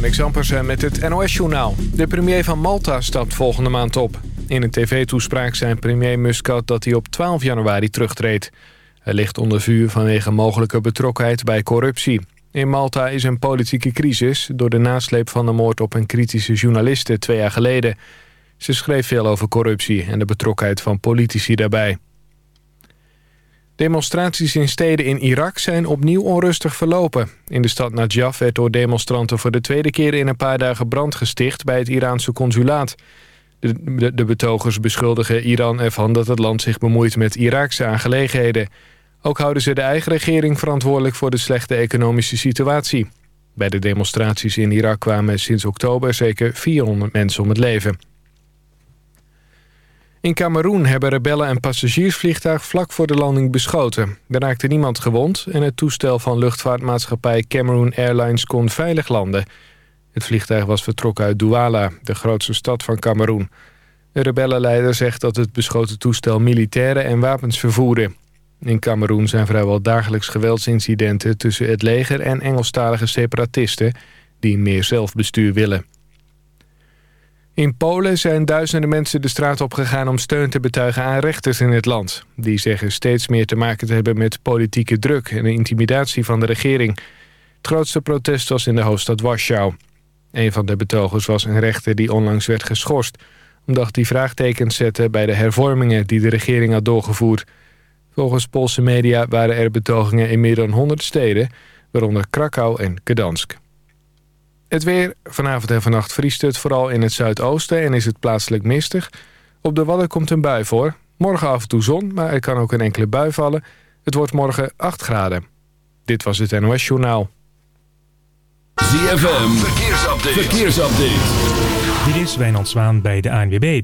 Marnix Ampersen met het NOS-journaal. De premier van Malta stapt volgende maand op. In een tv-toespraak zei premier Muscat dat hij op 12 januari terugtreedt. Hij ligt onder vuur vanwege mogelijke betrokkenheid bij corruptie. In Malta is een politieke crisis... door de nasleep van de moord op een kritische journaliste twee jaar geleden. Ze schreef veel over corruptie en de betrokkenheid van politici daarbij. Demonstraties in steden in Irak zijn opnieuw onrustig verlopen. In de stad Najaf werd door demonstranten voor de tweede keer in een paar dagen brand gesticht bij het Iraanse consulaat. De, de, de betogers beschuldigen Iran ervan dat het land zich bemoeit met Iraakse aangelegenheden. Ook houden ze de eigen regering verantwoordelijk voor de slechte economische situatie. Bij de demonstraties in Irak kwamen sinds oktober zeker 400 mensen om het leven. In Cameroen hebben rebellen een passagiersvliegtuig vlak voor de landing beschoten. Er raakte niemand gewond en het toestel van luchtvaartmaatschappij Cameroon Airlines kon veilig landen. Het vliegtuig was vertrokken uit Douala, de grootste stad van Cameroen. De rebellenleider zegt dat het beschoten toestel militairen en wapens vervoerde. In Cameroen zijn vrijwel dagelijks geweldsincidenten tussen het leger en Engelstalige separatisten die meer zelfbestuur willen. In Polen zijn duizenden mensen de straat opgegaan om steun te betuigen aan rechters in het land. Die zeggen steeds meer te maken te hebben met politieke druk en de intimidatie van de regering. Het grootste protest was in de hoofdstad Warschau. Een van de betogers was een rechter die onlangs werd geschorst... omdat hij vraagtekens zette bij de hervormingen die de regering had doorgevoerd. Volgens Poolse media waren er betogingen in meer dan 100 steden... waaronder Krakau en Gdansk. Het weer. Vanavond en vannacht vriest het vooral in het zuidoosten en is het plaatselijk mistig. Op de Wadden komt een bui voor. Morgen af en toe zon, maar er kan ook een enkele bui vallen. Het wordt morgen 8 graden. Dit was het NOS Journaal. ZFM. Verkeersupdate. Verkeersupdate. Dit is Wijnand Zwaan bij de ANWB.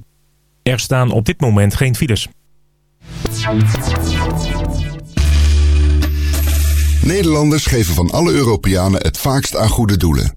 Er staan op dit moment geen files. Nederlanders geven van alle Europeanen het vaakst aan goede doelen.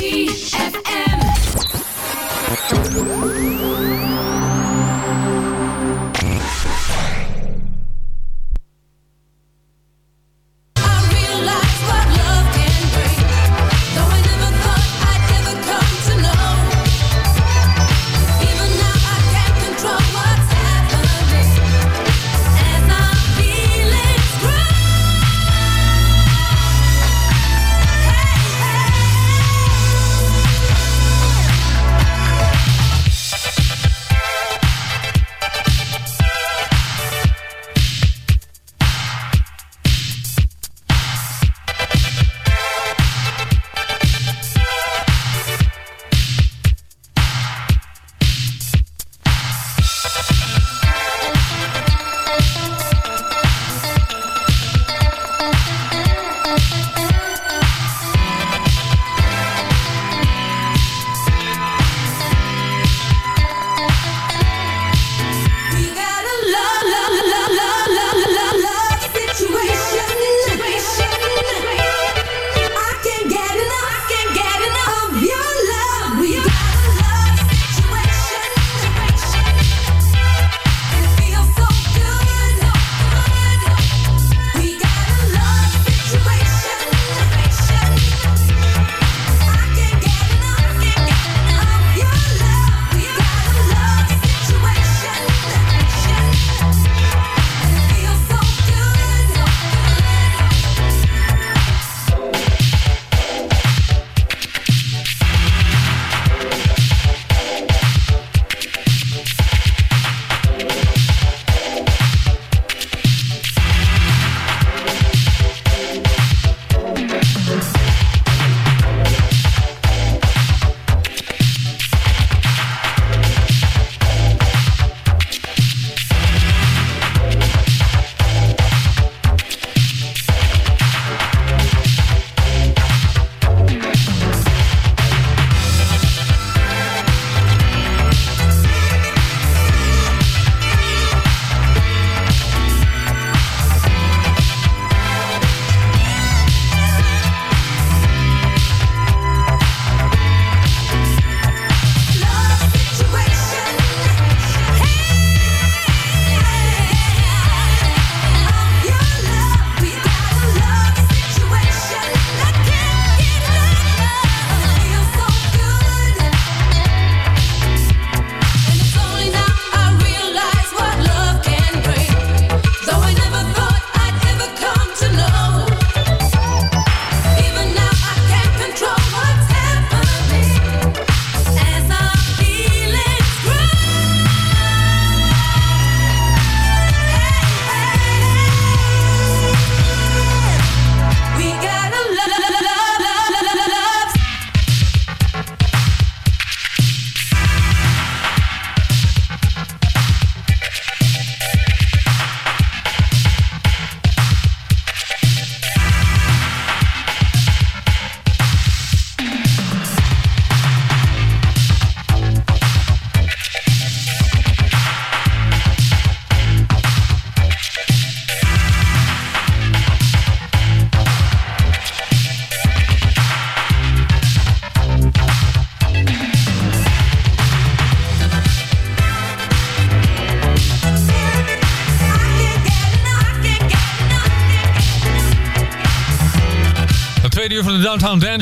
ZFM.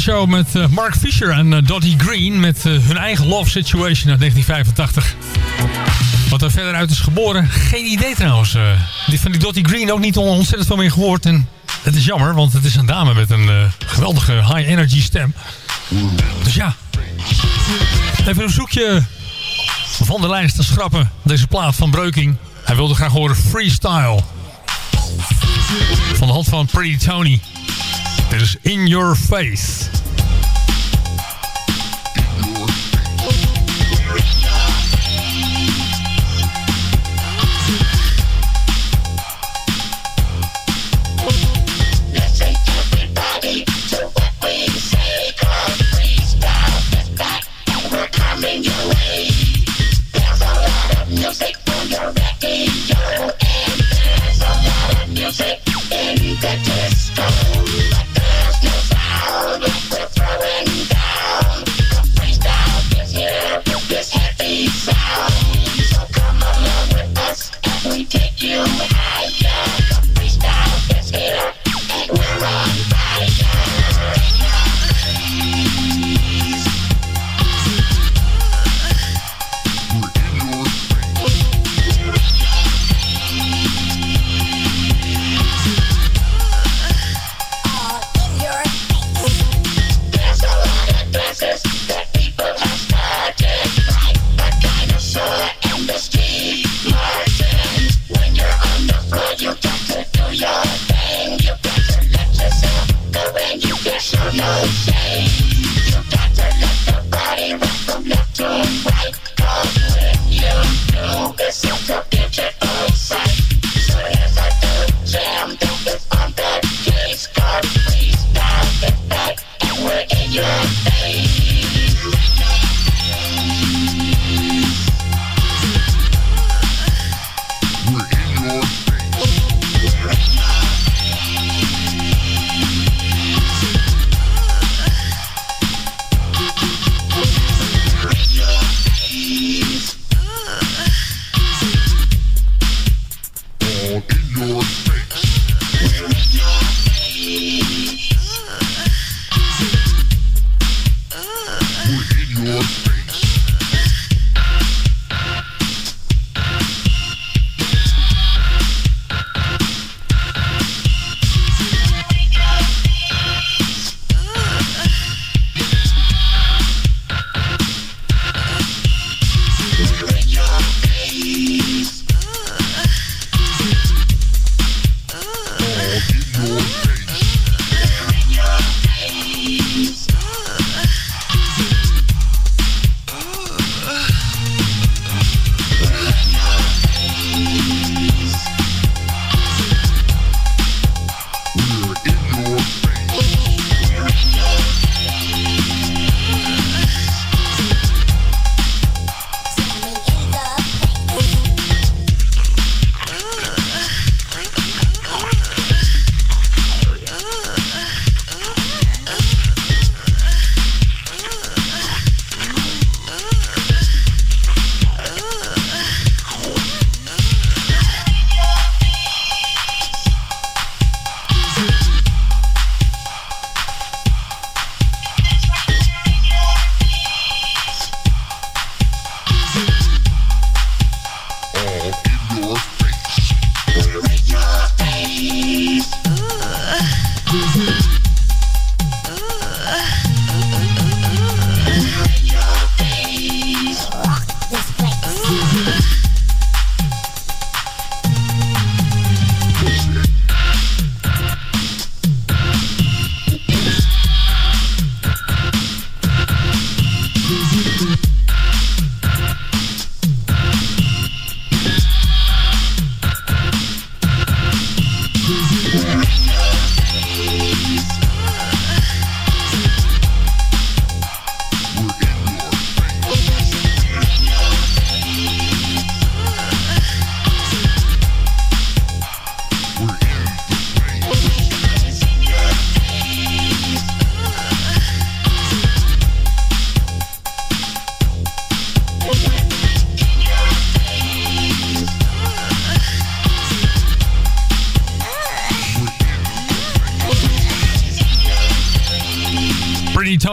Show met uh, Mark Fisher en uh, Dottie Green met uh, hun eigen Love Situation uit 1985. Wat er verder uit is geboren, geen idee trouwens. die van die Dottie Green ook niet ontzettend veel meer gehoord. En het is jammer, want het is een dame met een geweldige high energy stem. Dus ja, even een zoekje van de lijst te schrappen. Deze plaat van Breuking. Hij wilde graag horen freestyle. Van de hand van Pretty Tony. Dit is In Your Face.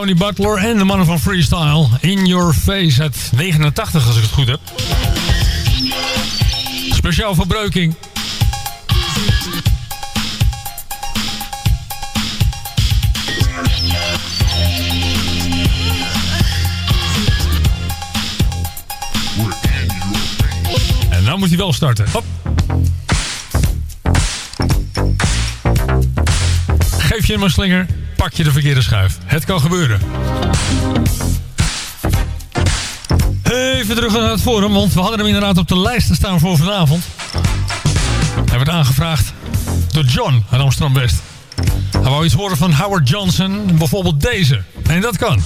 Tony Butler en de mannen van Freestyle. In Your Face Het 89, als ik het goed heb. Speciaal voor Breuking. En nou moet hij wel starten. Hop. Geef je hem een slinger pak je de verkeerde schuif. Het kan gebeuren. Even terug naar het forum, want we hadden hem inderdaad op de lijst staan voor vanavond. Hij werd aangevraagd door John uit Amsterdam West. Hij wou iets horen van Howard Johnson, bijvoorbeeld deze. En dat kan.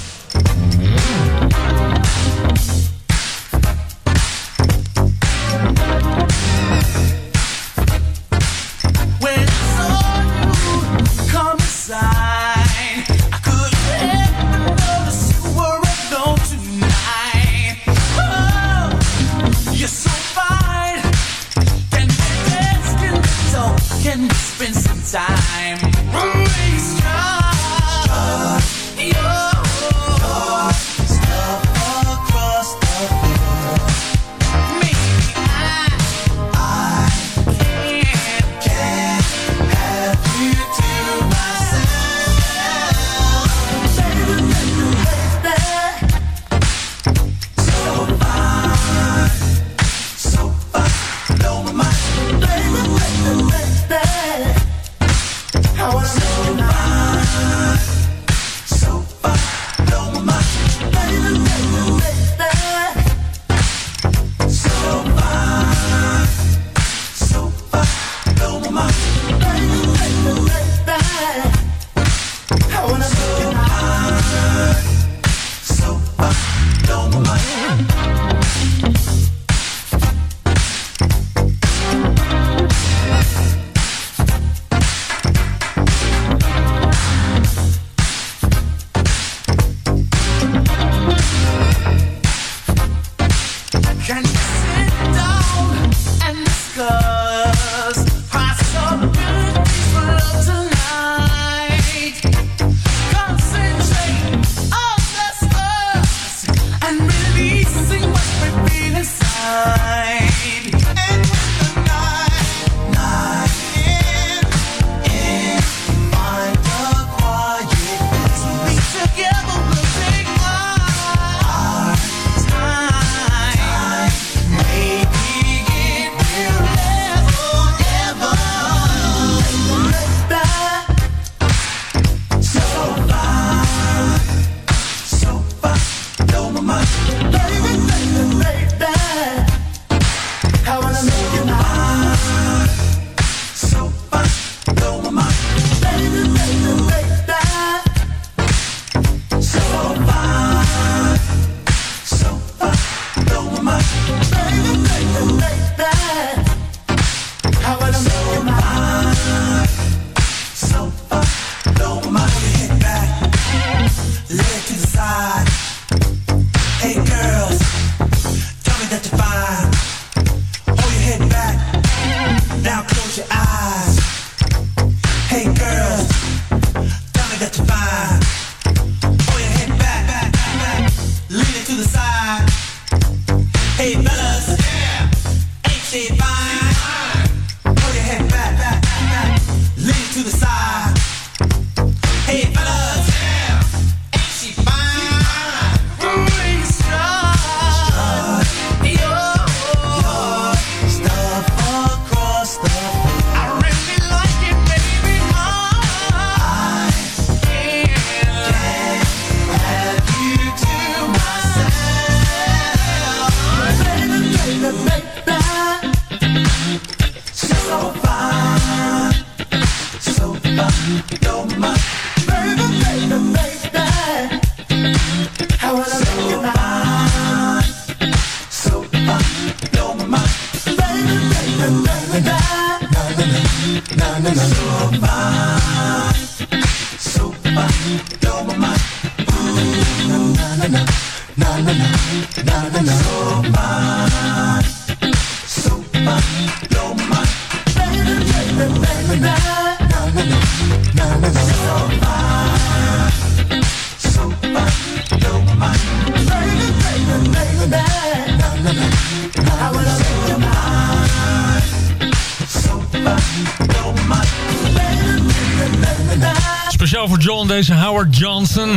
Voor John, deze Howard Johnson.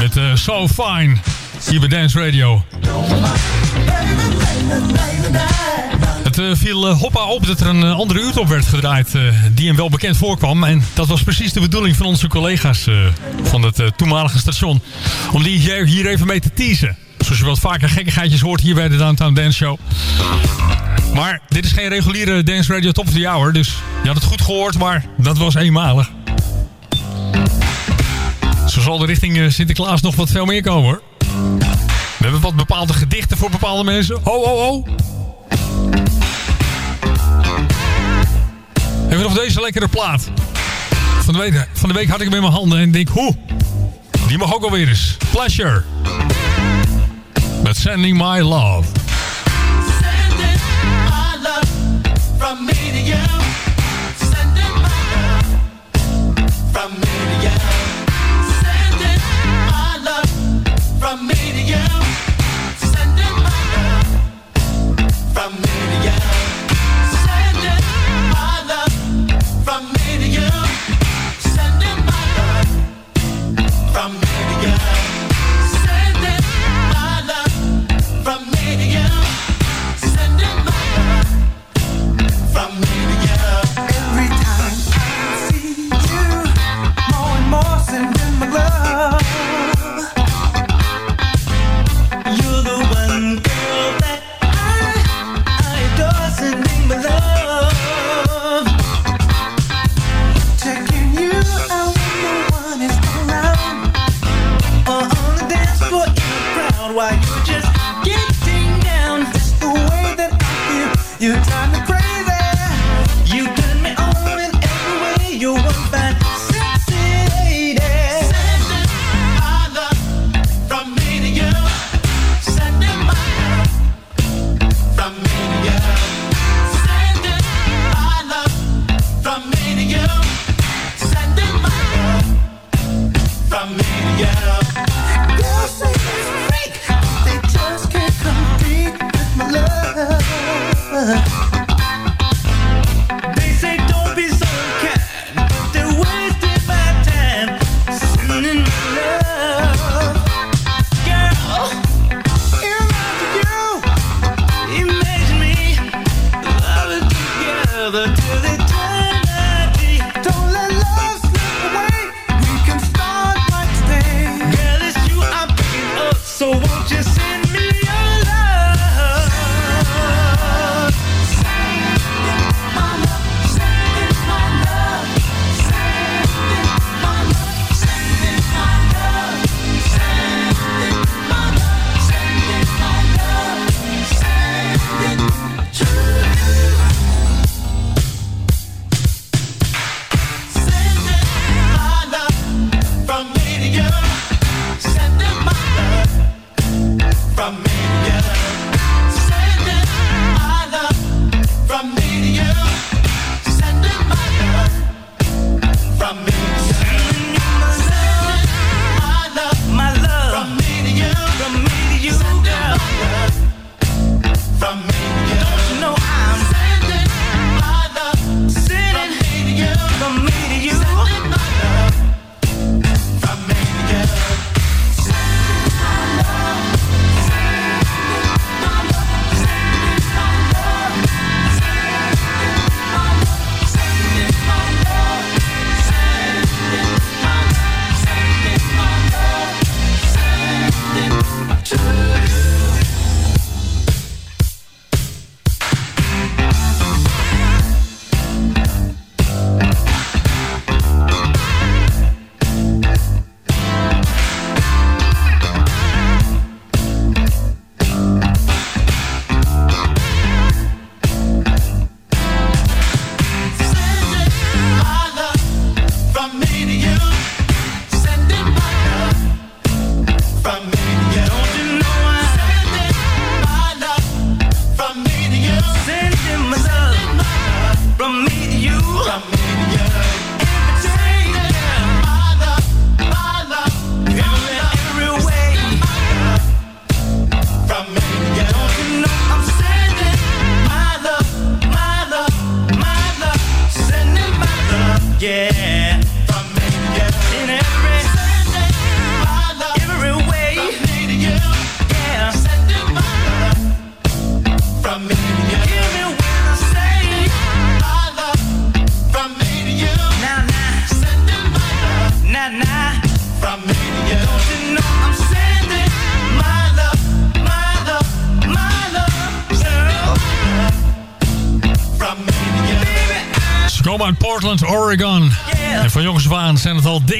Met uh, So Fine. Hier bij Dance Radio. Het uh, viel uh, hoppa op dat er een andere uurtop werd gedraaid die hem wel bekend voorkwam. En dat was precies de bedoeling van onze collega's van het toenmalige station. Om die hier, even mee te teasen. Zoals je wat vaker gekkigheidjes hoort hier bij de Downtown Dance Show. Maar dit is geen reguliere Dance Radio Top of the Hour. Dus je had het goed gehoord, maar dat was eenmalig. Zo zal de richting Sinterklaas nog wat veel meer komen hoor. We hebben wat bepaalde gedichten voor bepaalde mensen. Oh, oh. Hebben we nog deze lekkere plaat. Van de, week, van de week had ik hem in mijn handen en denk, hoe? Die mag ook alweer eens. Pleasure. Met Sending My Love. Sending my love from me to you. While you're just getting down. Just the way that I feel, you drive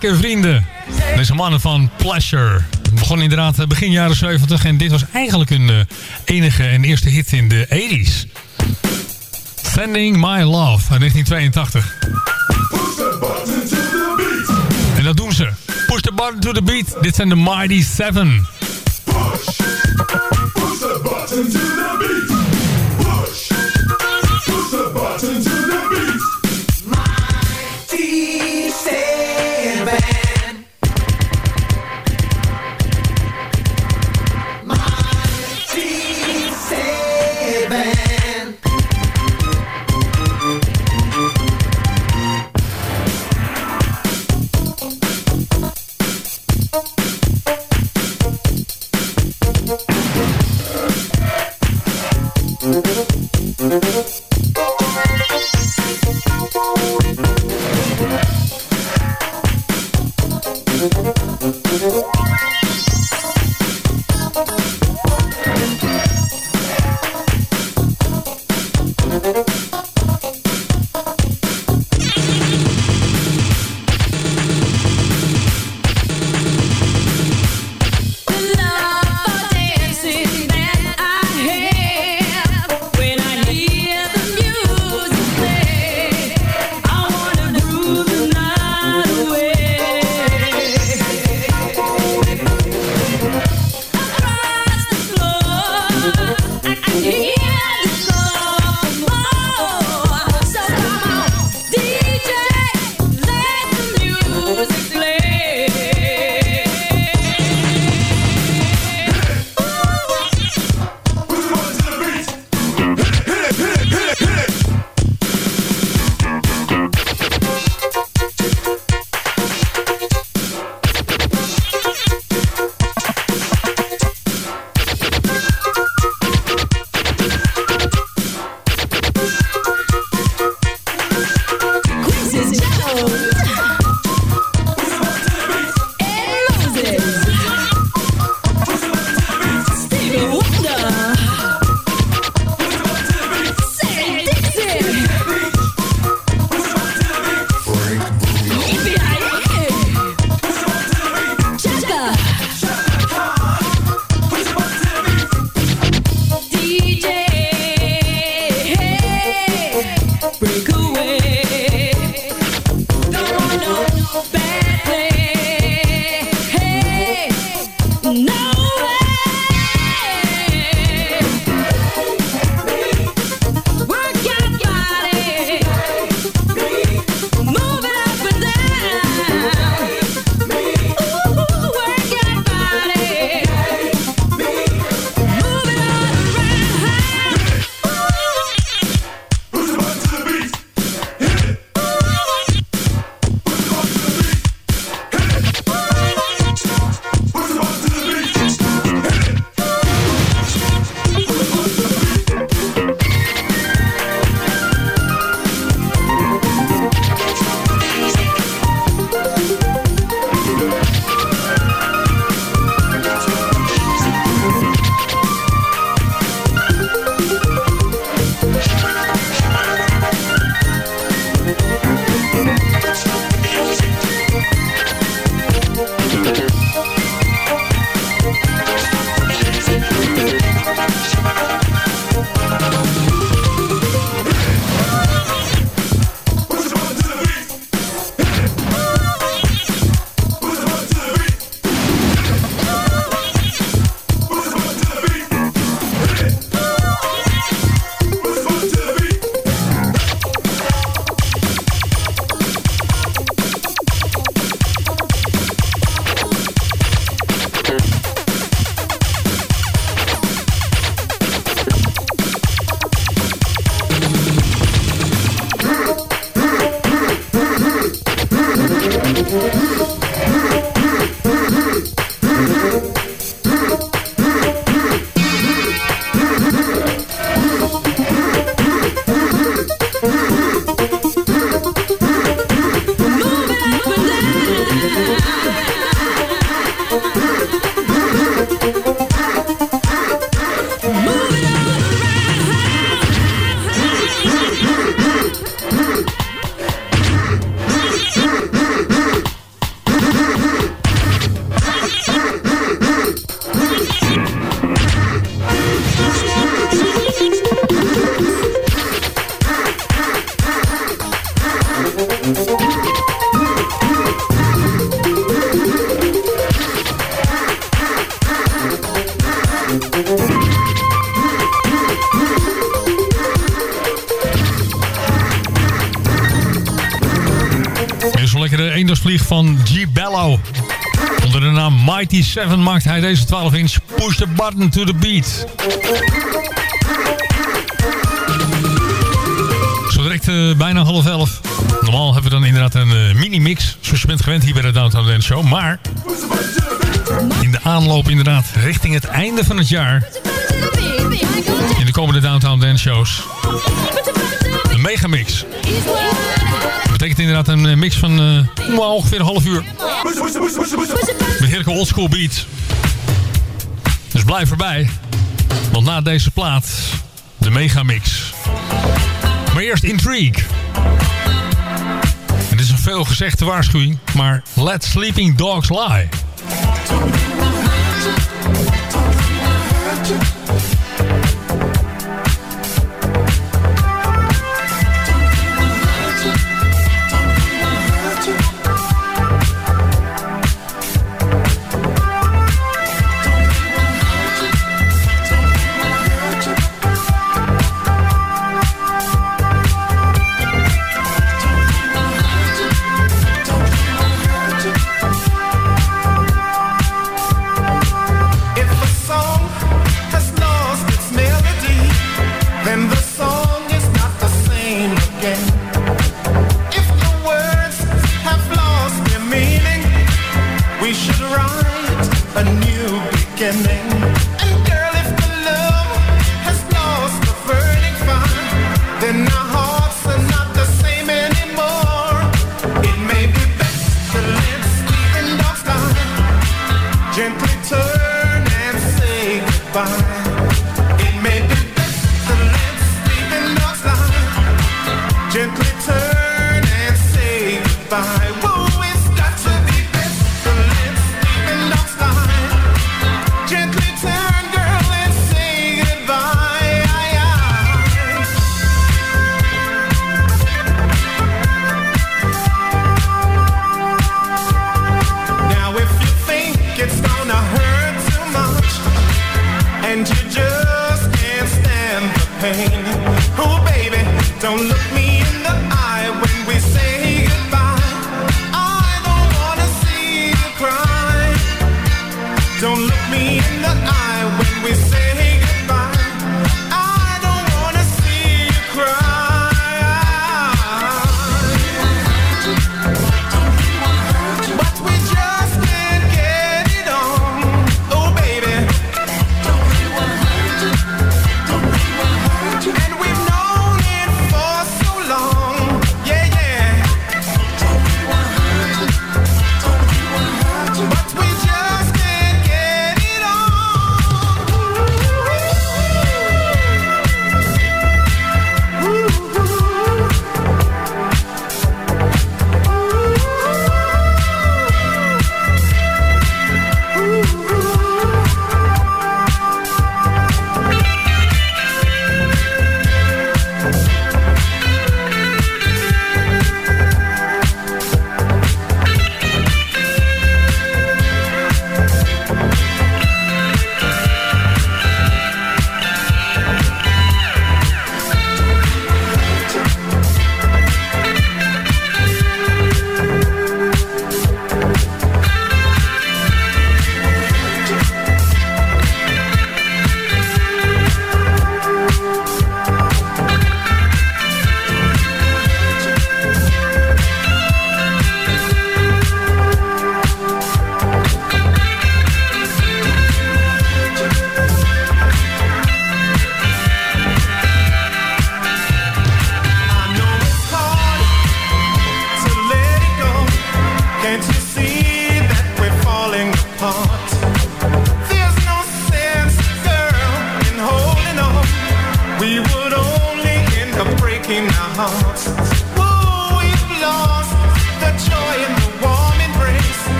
dikke vrienden. Deze mannen van Pleasure. Het begon inderdaad eh, begin jaren 70 en dit was eigenlijk hun eh, enige en eerste hit in de 80s. Sending My Love uit 1982. En dat doen ze. Push the button to the beat. Dit zijn de Mighty Seven. mannen 7 maakt hij deze 12 inch Push the Button to the Beat. Zo direct eh, bijna half elf. Normaal hebben we dan inderdaad een eh, mini-mix, zoals je bent gewend hier bij de Downtown Dance Show. Maar in de aanloop inderdaad richting het einde van het jaar... in de komende Downtown Dance Shows... de megamix. mix betekent inderdaad een eh, mix van eh, nou, ongeveer een half uur. Met heerlijke oldschool beat. Dus blijf erbij. Want na deze plaat, de megamix. Maar eerst Intrigue. Het is een veelgezegde waarschuwing, maar let sleeping dogs lie.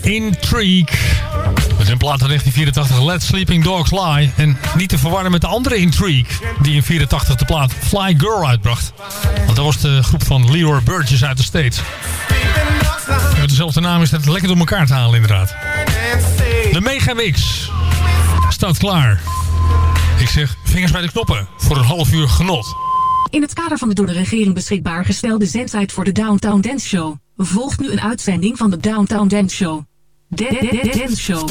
Intrigue. Met hun plaat uit 1984, Let Sleeping Dogs Lie. En niet te verwarren met de andere Intrigue, die in 84 de plaat Fly Girl uitbracht. Want dat was de groep van Leroy Burgess uit de States. Met dezelfde naam is het lekker door elkaar te halen inderdaad. De Megamix staat klaar. Ik zeg, vingers bij de knoppen voor een half uur genot. In het kader van de door de regering beschikbaar gestelde zendtijd voor de Downtown Dance Show volgt nu een uitzending van de Downtown Dance Show. Dance Show.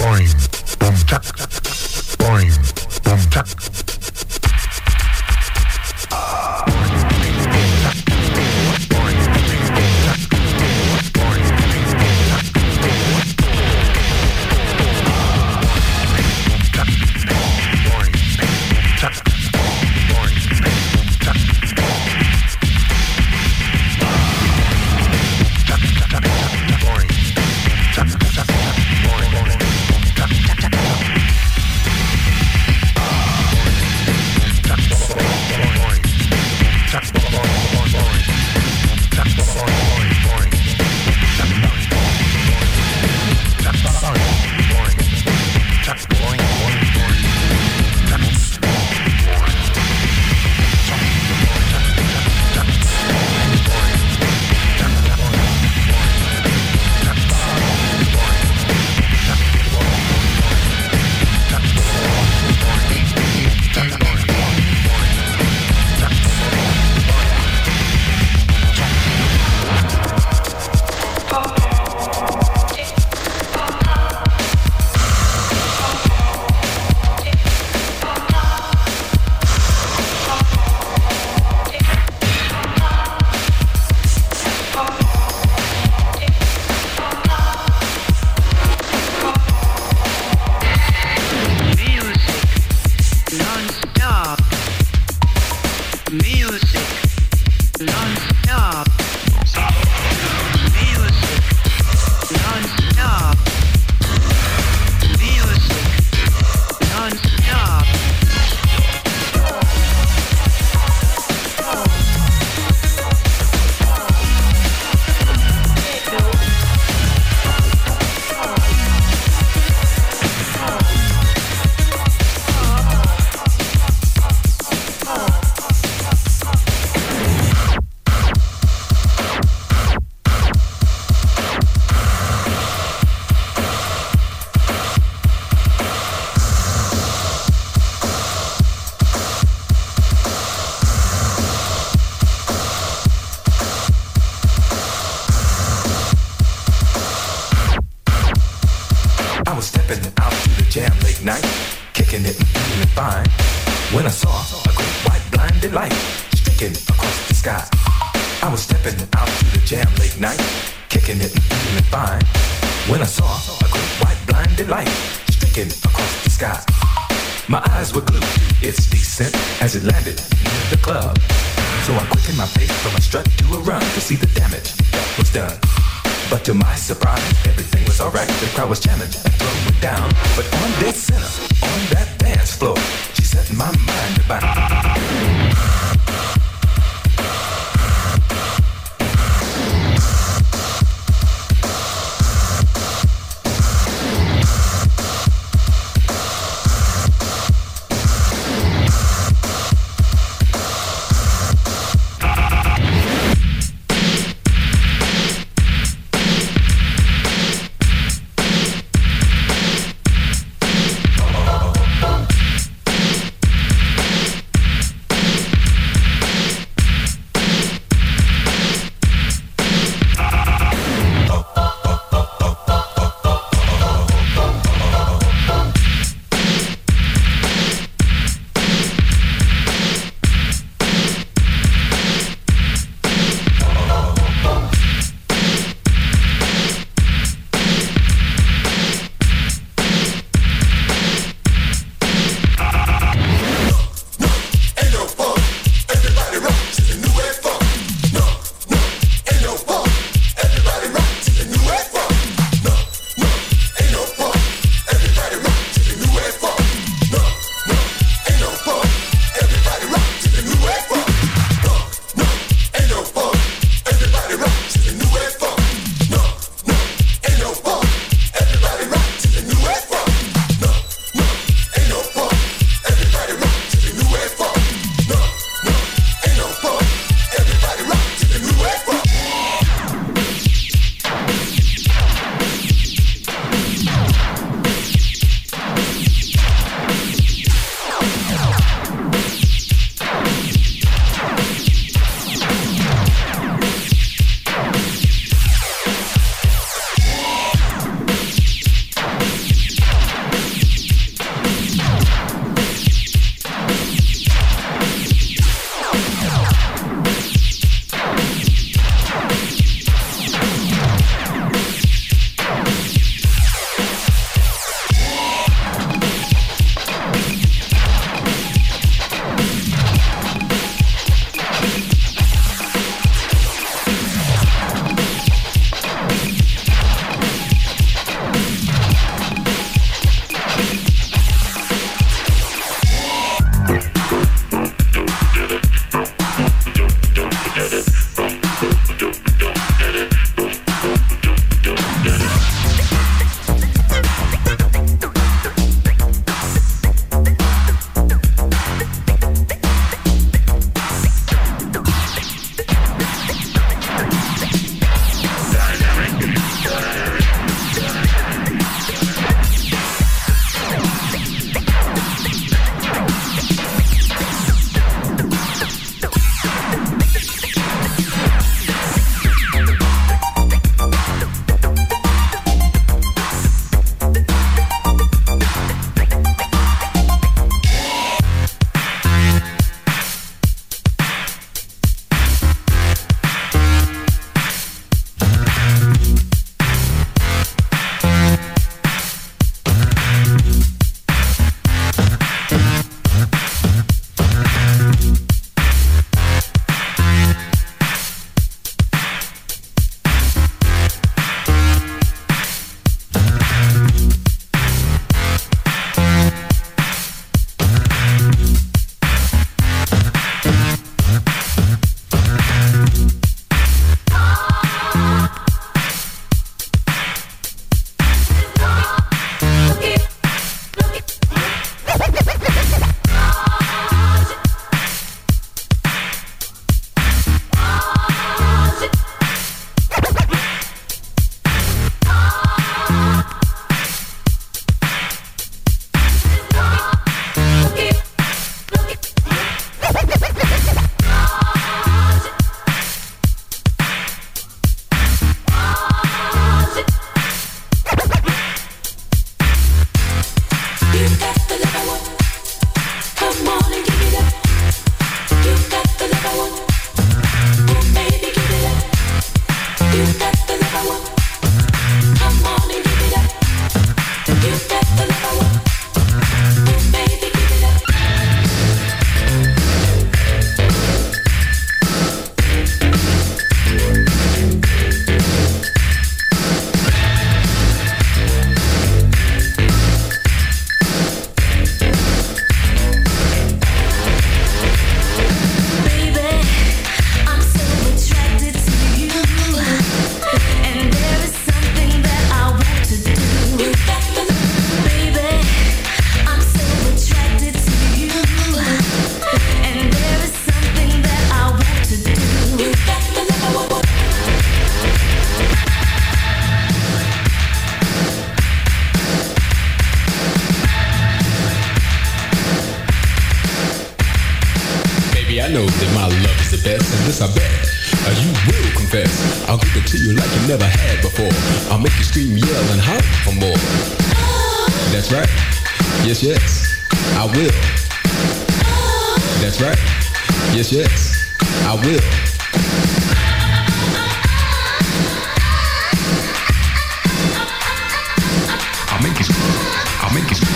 I'll make you.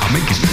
I'll make you.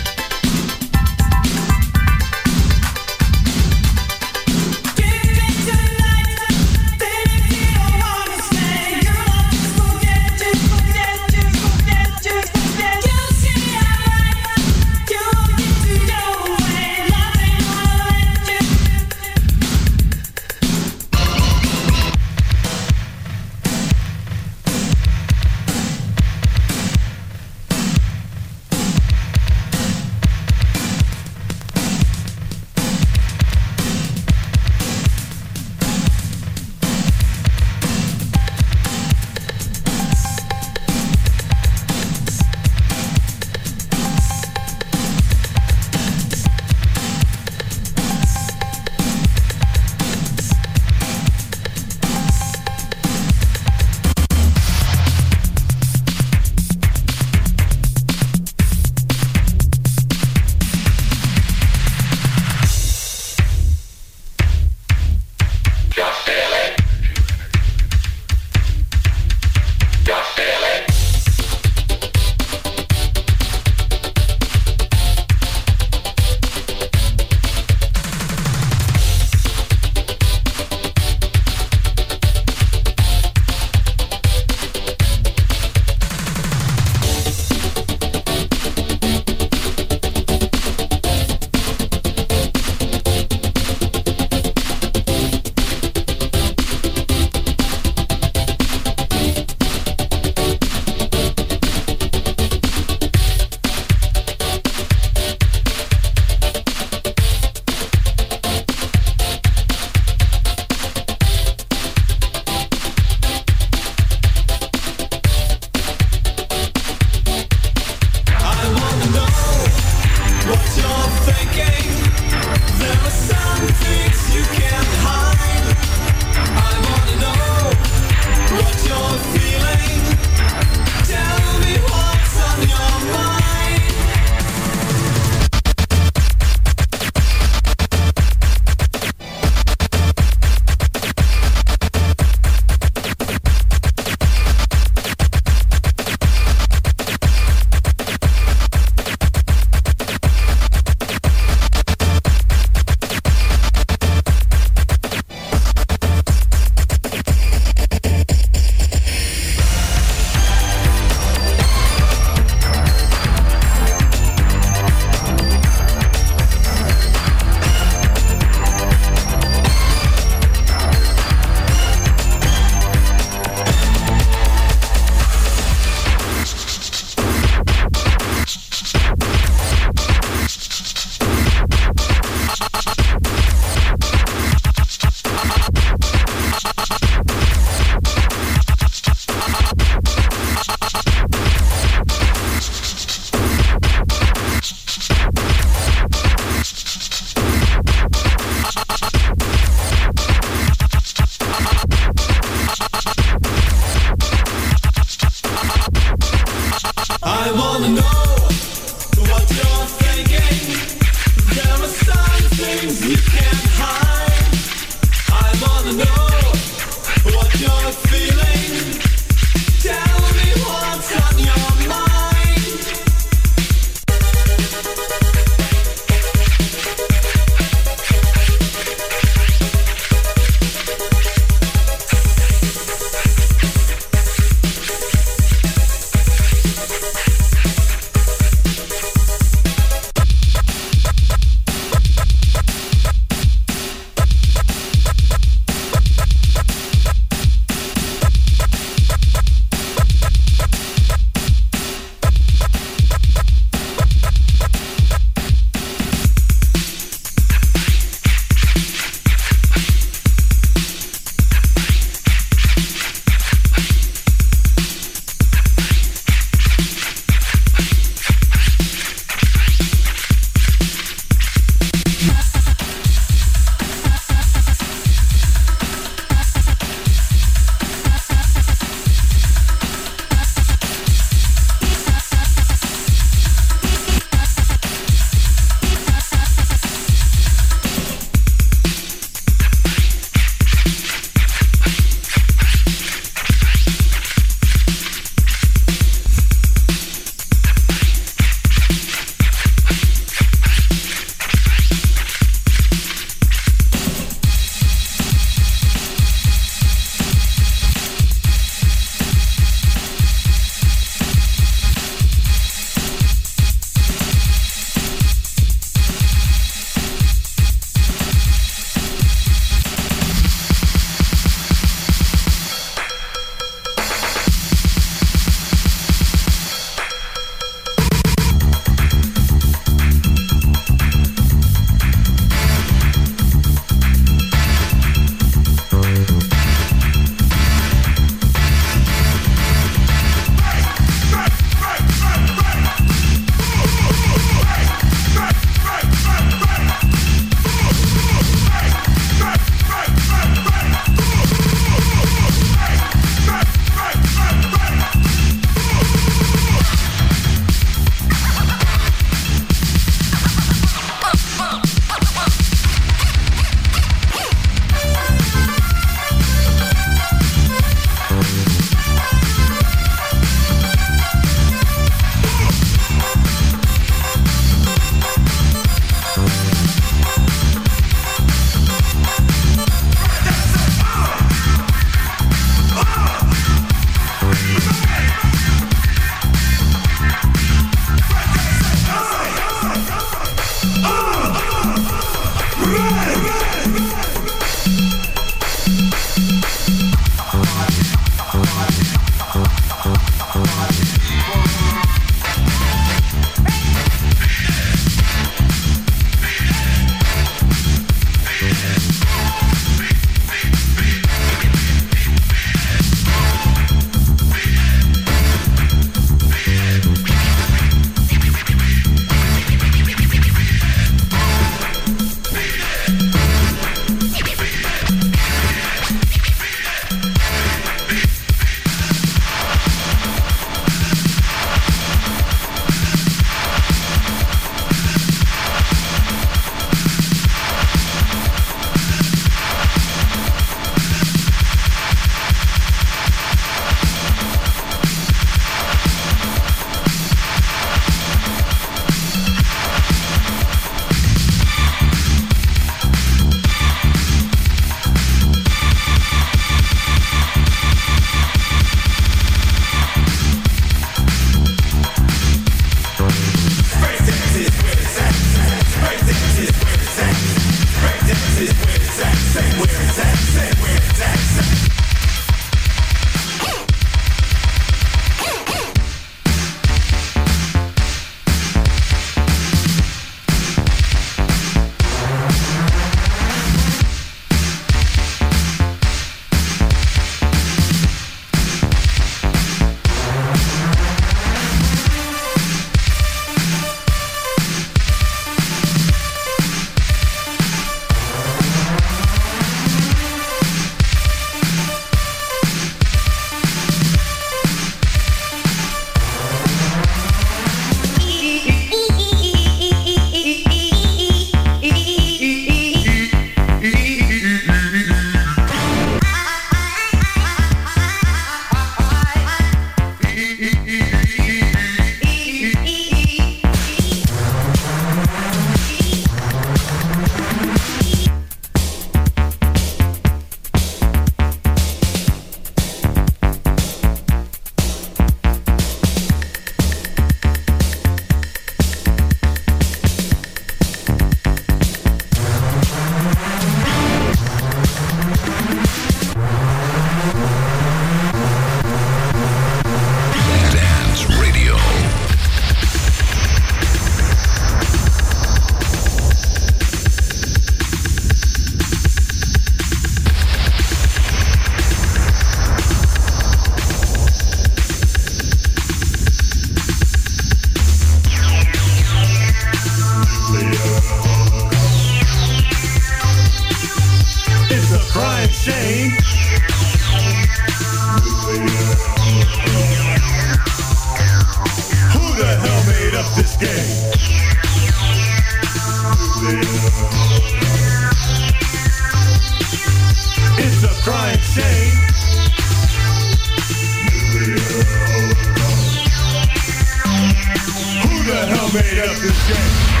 Made up this game?